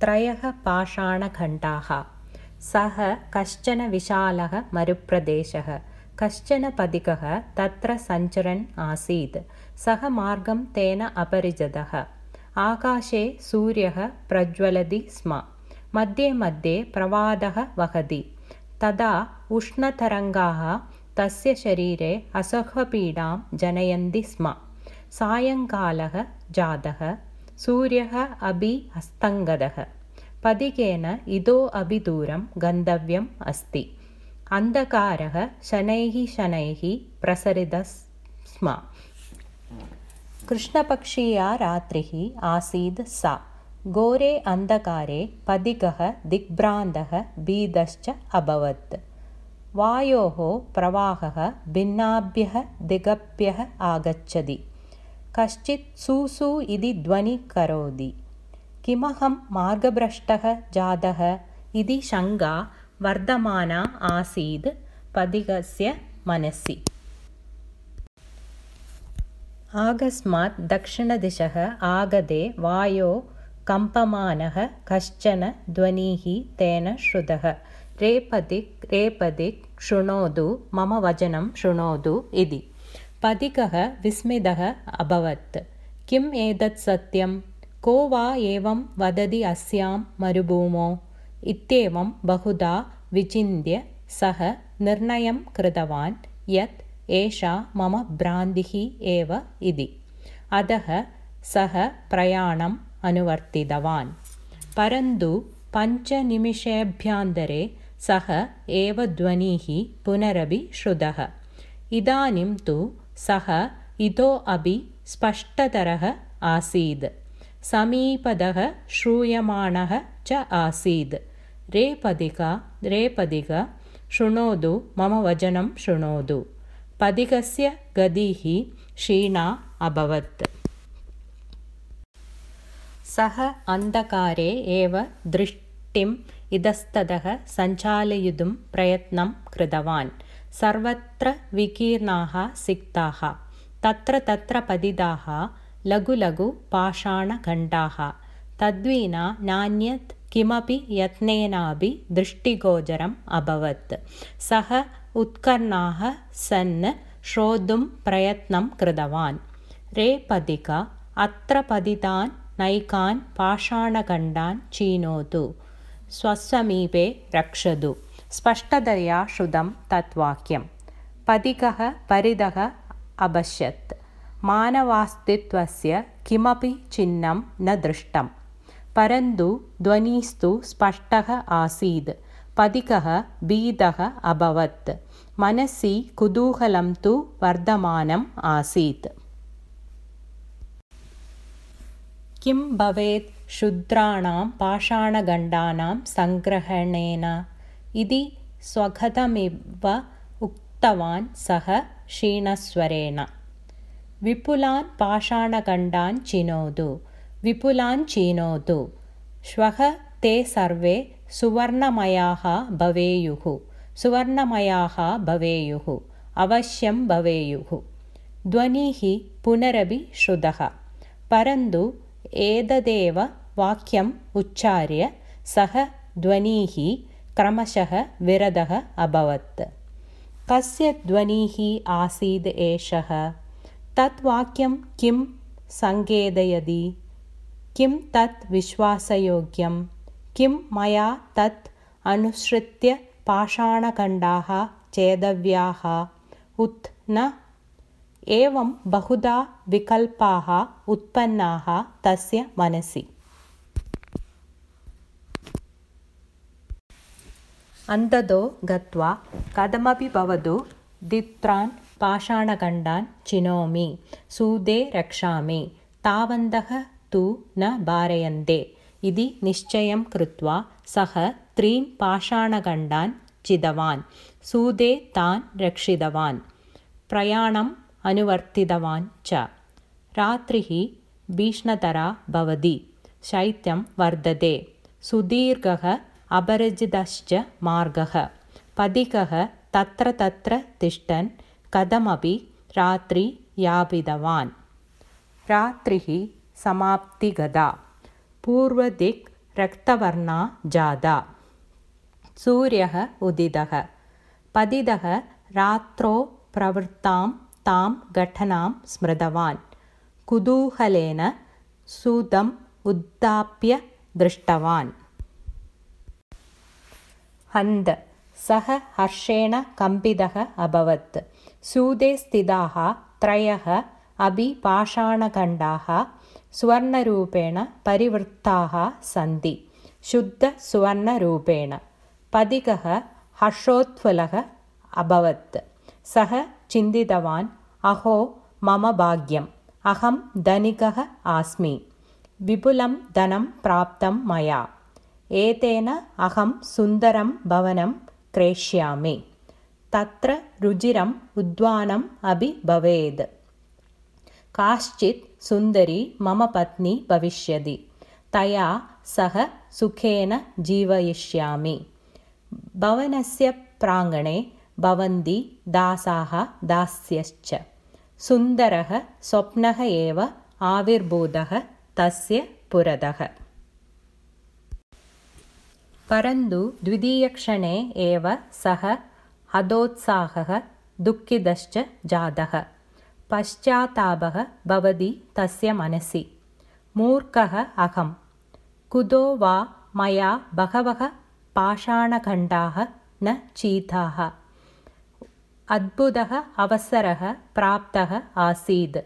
त्रयः पाषाणखण्डाः। सः कश्चन विशालः मरुप्रदेशः। कश्चन पदिकः तत्र सञ्चरन् आसीत्। सः मार्गं तेन अपरिजतः। आकाशे सूर्यः प्रज्वलति स्म। मध्ये मध्ये प्रवादः वहति। तदा उष्णतरङ्गाः तस्य शरीरे असह्यपीडां जनयन्ति स्म। सायङ्कालः जातः सूर्यः अपि अस्तङ्गतः पदिकेन इतो अपि दूरं गन्तव्यम् अस्ति। अन्धकारः शनैः शनैः प्रसरितः स्म। कृष्णपक्षीया रात्रिः आसीत् सा। घोरे अन्धकारे पदिकः दिग्भ्रान्तः भीतश्च अभवत्। वायोः प्रवाहः भिन्नाभ्यः दिगभ्यः आगच्छति कश्चित् सूसु इति ध्वनि करोति। किमहं मार्गभ्रष्टः जातः इति शङ्का वर्धमाना आसीत् पदिकस्य मनसि। आकस्मात् दक्षिणदिशः आगते वायो कम्पमानः कश्चन ध्वनिः तेन श्रुतः। रेपदिक् रेपदिक् शृणोतु मम वचनं शृणोतु इति पदिकः विस्मितः अभवत्। किम् एतत् सत्यं को वा एवं वदति अस्यां मरुभूमौ? इत्येवं बहुधा विचिन्त्य सः निर्णयं कृतवान् यत् एषा मम भ्रान्तिः एव इति। अतः सः प्रयाणम् अनुवर्तितवान्। परन्तु पञ्चनिमिषेभ्यन्तरे सः एव ध्वनिः पुनरपि श्रुतः। इदानीं तु सः इतोपि स्पष्टतरः आसीत् समीपतः श्रूयमाणः च आसीत् रेपदिका रेपदिक शृणोतु मम वचनं शृणोतु। पदिकस्य गतिः क्षीणा अभवत्। सः अन्धकारे एव दृष्टिम् इतस्ततः सञ्चालयितुं प्रयत्नं कृतवान् सर्वत्र विकीर्णाः सिक्ताः। तत्र तत्र पतिताः लघु लघु पाषाणखण्डाः। तद्विना नान्यत् किमपि यत्नेनापि दृष्टिगोचरम् अभवत्। सः उत्कर्णाः सन् श्रोतुं प्रयत्नं कृतवान्। रेपदिक अत्र पतितान् नैकान् पाषाणखण्डान् चीनोतु। स्वसमीपे रक्षतु स्पष्टतया श्रुतं तत् वाक्यं पदिकः परितः अपश्यत् मानवास्तित्वस्य किमपि चिह्नं न दृष्टं परन्तु ध्वनिस्तु स्पष्टः आसीत्। पदिकः भीतः अभवत्। मनसि कुतूहलं तु वर्धमानम् आसीत्। किं भवेत् शूद्राणां पाषाणखण्डानां सङ्ग्रहणेन इति स्वगतमिव उक्तवान् सः क्षीणस्वरेण। विपुलान् पाषाणखण्डान् चिनोतु विपुलान् चिनोतु। श्वः ते सर्वे सुवर्णमयाः भवेयुः सुवर्णमयाः भवेयुः अवश्यं भवेयुः। ध्वनिः पुनरपि श्रुतः। परन्तु एतदेव वाक्यम् उच्चार्य सः ध्वनिः क्रमशः विरधः अभवत्। कस्य ध्वनिः आसीद् एषः? तत् वाक्यं किं सङ्केतयति? किं तत् विश्वासयोग्यं? किं मया तत् अनुसृत्य पाषाणखण्डाः चेतव्याः उत् न। एवं बहुधा विकल्पाः उत्पन्नाः तस्य मनसि अन्ततो गत्वा कथमपि भवतु द्वित्रान् पाषाणखण्डान् चिनोमि सूदे रक्षामि तावन्तः तु न भारयन्ते इति निश्चयं कृत्वा सः त्रीन् पाषाणखण्डान् चितवान् सूदे तान् रक्षितवान् प्रयाणम् अनुवर्तितवान् च। रात्रिः भीष्णतरा भवति शैत्यं वर्धते सुदीर्घः अपरिचितश्च मार्गः पदिकः तत्र तत्र तिष्ठन् कथमपि रात्रि यापितवान् रात्रिः समाप्तिगता पूर्वदिक् रक्तवर्णा जाता सूर्यः उदितः पतितः रात्रौ प्रवृत्तां तां घटनां स्मृतवान् कुतूहलेन सूतम् उत्थाप्य दृष्टवान् हन्द। सः हर्षेण कम्पितः अभवत्। सूदे स्थिताः त्रयः अपि पाषाणखण्डाः सुवर्णरूपेण परिवृत्ताः सन्ति। शुद्धसुवर्णरूपेण पदिकः हर्षोत्फुलः अभवत्। सः चिन्तितवान् अहो मम भाग्यम्। अहं धनिकः अस्मि विपुलं धनं प्राप्तं मया एतेन अहं सुन्दरं भवनं क्रेष्यामि। तत्र रुचिरम् उद्वानम् अपि भवेत् काश्चित् सुन्दरी मम पत्नी भविष्यति। तया सह सुखेन जीवयिष्यामि। भवनस्य प्राङ्गणे भवन्ति दासाः दास्यश्च। सुन्दरः स्वप्नः एव आविर्भूतः तस्य पुरतः परन्तु द्वितीयक्षणे एव सः हतोत्साहः दुःखितश्च जातः। पश्चात्तापः भवति तस्य मनसि। मूर्खः अहं। कुतो वा मया बहवः पाषाणखण्डाः न चीताः। अद्भुतः अवसरः प्राप्तः आसीत्।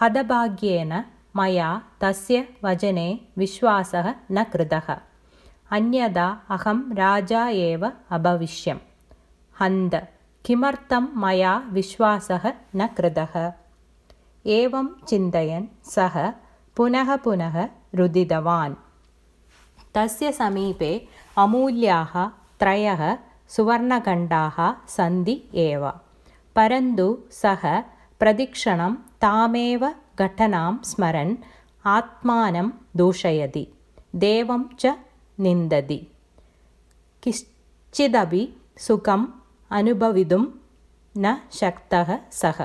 हतभाग्येन मया तस्य वचने विश्वासः न कृतः अन्यदा अहं राजा एव अभविष्यम्। हन्द किमर्थं मया विश्वासः न कृतः? एवं चिन्तयन् सः पुनः पुनः रुदितवान्। तस्य समीपे अमूल्याः त्रयः सुवर्णखण्डाः सन्ति एव। परन्तु सः प्रतिक्षणं तामेव घटनां स्मरन् आत्मानं दूषयति। देवं च നിന്ദതി. കിശ്ചിദപി സുഖം അനുഭവിതും ന ശക്ത സഹ.